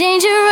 dangerous.